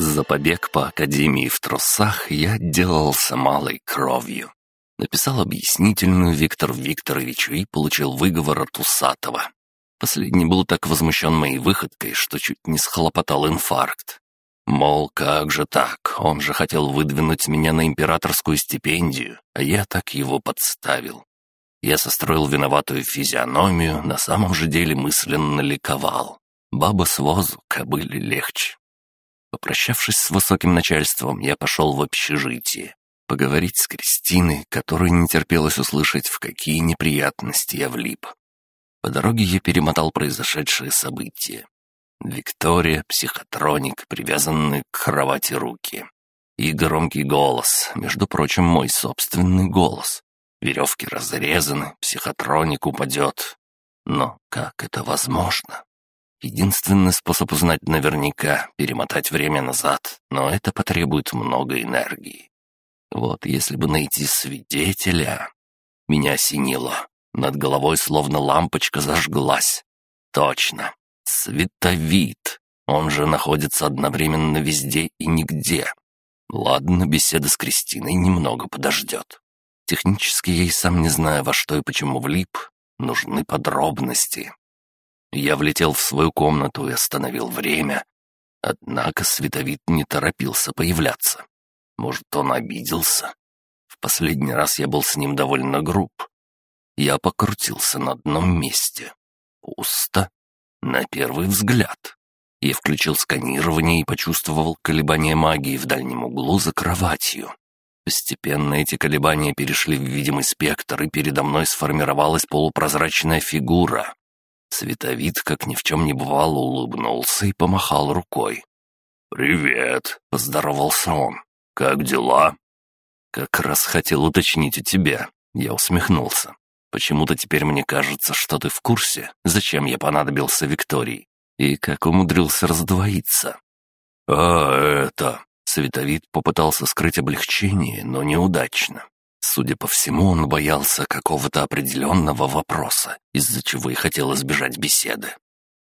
За побег по академии в трусах я отделался малой кровью. Написал объяснительную Виктору Викторовичу и получил выговор от Усатого. Последний был так возмущен моей выходкой, что чуть не схлопотал инфаркт. Мол, как же так? Он же хотел выдвинуть меня на императорскую стипендию, а я так его подставил. Я состроил виноватую физиономию, на самом же деле мысленно ликовал. Баба с возу кобыли легче. Попрощавшись с высоким начальством, я пошел в общежитие. Поговорить с Кристиной, которой не терпелось услышать, в какие неприятности я влип. По дороге я перемотал произошедшие события. Виктория, психотроник, привязанный к кровати руки. И громкий голос, между прочим, мой собственный голос. Веревки разрезаны, психотроник упадет. Но как это возможно? Единственный способ узнать наверняка — перемотать время назад, но это потребует много энергии. Вот если бы найти свидетеля... Меня осенило. Над головой словно лампочка зажглась. Точно. Световид. Он же находится одновременно везде и нигде. Ладно, беседа с Кристиной немного подождет. Технически я и сам не знаю, во что и почему влип. Нужны подробности. Я влетел в свою комнату и остановил время. Однако Световид не торопился появляться. Может, он обиделся? В последний раз я был с ним довольно груб. Я покрутился на одном месте. Пусто. На первый взгляд. Я включил сканирование и почувствовал колебания магии в дальнем углу за кроватью. Постепенно эти колебания перешли в видимый спектр, и передо мной сформировалась полупрозрачная фигура. Световид, как ни в чем не бывало, улыбнулся и помахал рукой. «Привет», — поздоровался он. «Как дела?» «Как раз хотел уточнить у тебя». Я усмехнулся. «Почему-то теперь мне кажется, что ты в курсе, зачем я понадобился Виктории, и как умудрился раздвоиться». «А, это...» Световид попытался скрыть облегчение, но неудачно. Судя по всему, он боялся какого-то определенного вопроса, из-за чего и хотел избежать беседы.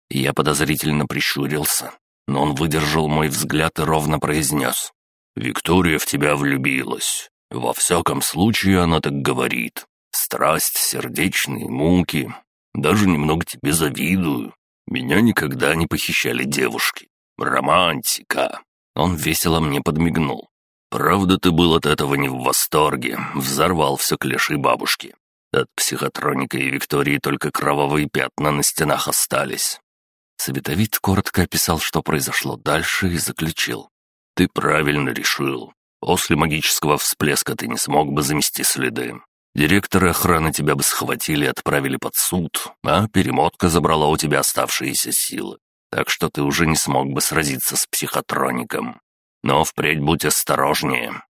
Я подозрительно прищурился, но он выдержал мой взгляд и ровно произнес. «Виктория в тебя влюбилась. Во всяком случае, она так говорит. Страсть, сердечные муки. Даже немного тебе завидую. Меня никогда не похищали девушки. Романтика». Он весело мне подмигнул. Правда, ты был от этого не в восторге, взорвал все клеши бабушки. От психотроника и Виктории только кровавые пятна на стенах остались. Световид коротко описал, что произошло дальше, и заключил. «Ты правильно решил. После магического всплеска ты не смог бы замести следы. Директоры охраны тебя бы схватили и отправили под суд, а перемотка забрала у тебя оставшиеся силы. Так что ты уже не смог бы сразиться с психотроником. Но впредь будь осторожнее.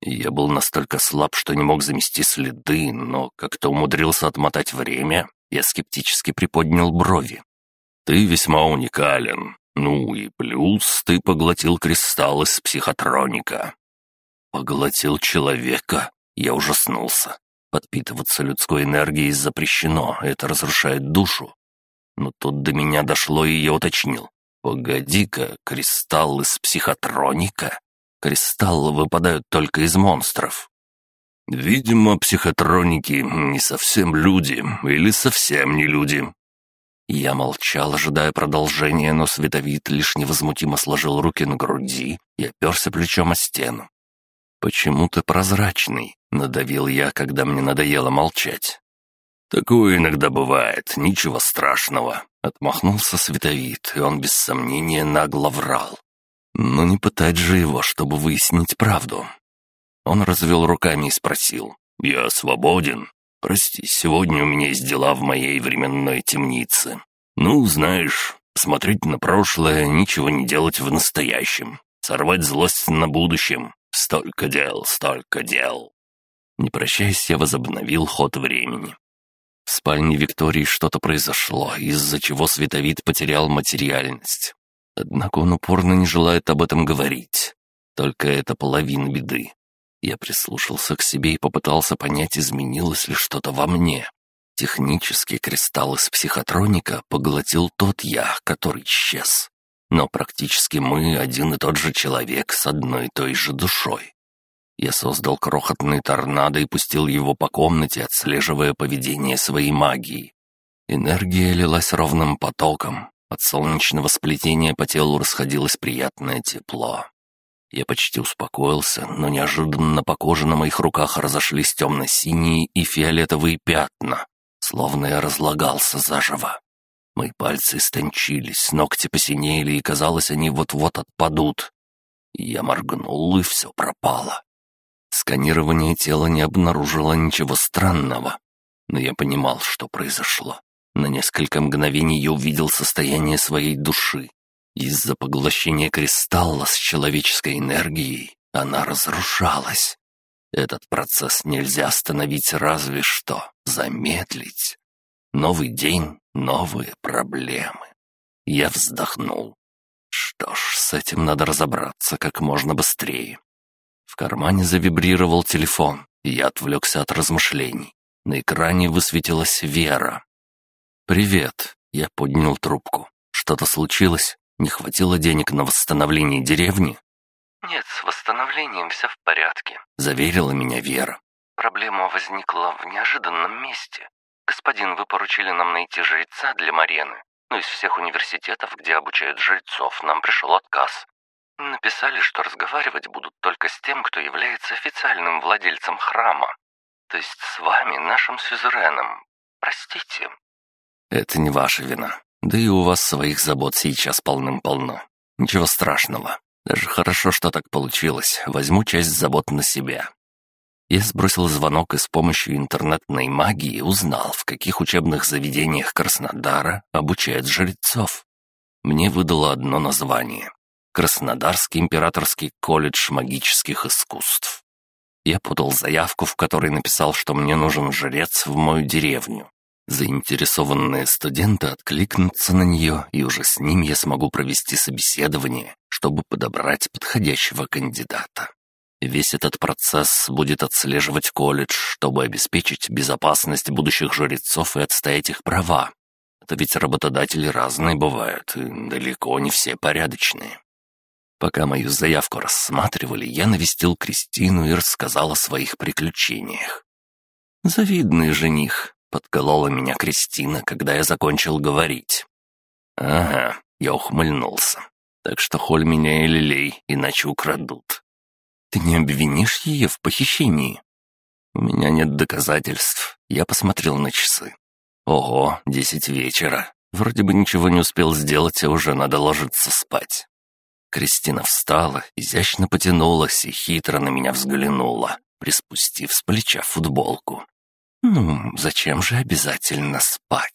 Я был настолько слаб, что не мог замести следы, но как-то умудрился отмотать время. Я скептически приподнял брови. «Ты весьма уникален. Ну и плюс ты поглотил кристалл из психотроника». «Поглотил человека?» Я ужаснулся. Подпитываться людской энергией запрещено, это разрушает душу. Но тут до меня дошло, и я уточнил. «Погоди-ка, кристалл из психотроника? Кристаллы выпадают только из монстров». «Видимо, психотроники не совсем люди, или совсем не люди». Я молчал, ожидая продолжения, но Световид лишь невозмутимо сложил руки на груди и оперся плечом о стену. «Почему ты прозрачный?» — надавил я, когда мне надоело молчать. «Такое иногда бывает, ничего страшного», — отмахнулся Световид, и он без сомнения нагло врал. Но не пытать же его, чтобы выяснить правду. Он развел руками и спросил. «Я свободен? Прости, сегодня у меня есть дела в моей временной темнице. Ну, знаешь, смотреть на прошлое, ничего не делать в настоящем, сорвать злость на будущем. Столько дел, столько дел». Не прощаясь, я возобновил ход времени. В спальне Виктории что-то произошло, из-за чего Световид потерял материальность. Однако он упорно не желает об этом говорить. Только это половина беды. Я прислушался к себе и попытался понять, изменилось ли что-то во мне. Технический кристалл из психотроника поглотил тот я, который исчез. но практически мы один и тот же человек с одной и той же душой. Я создал крохотный торнадо и пустил его по комнате, отслеживая поведение своей магии. Энергия лилась ровным потоком. От солнечного сплетения по телу расходилось приятное тепло. Я почти успокоился, но неожиданно по коже на моих руках разошлись темно-синие и фиолетовые пятна, словно я разлагался заживо. Мои пальцы истончились, ногти посинели, и, казалось, они вот-вот отпадут. Я моргнул, и все пропало. Сканирование тела не обнаружило ничего странного, но я понимал, что произошло. На несколько мгновений я увидел состояние своей души. Из-за поглощения кристалла с человеческой энергией она разрушалась. Этот процесс нельзя остановить разве что, замедлить. Новый день, новые проблемы. Я вздохнул. Что ж, с этим надо разобраться как можно быстрее. В кармане завибрировал телефон, и я отвлекся от размышлений. На экране высветилась Вера. «Привет», — я поднял трубку. «Что-то случилось? Не хватило денег на восстановление деревни?» «Нет, с восстановлением все в порядке», — заверила меня Вера. «Проблема возникла в неожиданном месте. Господин, вы поручили нам найти жреца для Марены, но из всех университетов, где обучают жрецов, нам пришел отказ. Написали, что разговаривать будут только с тем, кто является официальным владельцем храма. То есть с вами, нашим сюзереном. Простите. Это не ваша вина. Да и у вас своих забот сейчас полным-полно. Ничего страшного. Даже хорошо, что так получилось. Возьму часть забот на себя. Я сбросил звонок и с помощью интернетной магии узнал, в каких учебных заведениях Краснодара обучают жрецов. Мне выдало одно название Краснодарский императорский колледж магических искусств. Я подал заявку, в которой написал, что мне нужен жрец в мою деревню. Заинтересованные студенты откликнутся на нее, и уже с ним я смогу провести собеседование, чтобы подобрать подходящего кандидата. Весь этот процесс будет отслеживать колледж, чтобы обеспечить безопасность будущих жрецов и отстоять их права. Это ведь работодатели разные бывают, и далеко не все порядочные. Пока мою заявку рассматривали, я навестил Кристину и рассказал о своих приключениях. «Завидный жених», — подколола меня Кристина, когда я закончил говорить. «Ага», — я ухмыльнулся. «Так что холь меня и лилей, иначе украдут». «Ты не обвинишь ее в похищении?» «У меня нет доказательств». Я посмотрел на часы. «Ого, десять вечера. Вроде бы ничего не успел сделать, а уже надо ложиться спать». Кристина встала, изящно потянулась и хитро на меня взглянула, приспустив с плеча футболку. «Ну, зачем же обязательно спать?»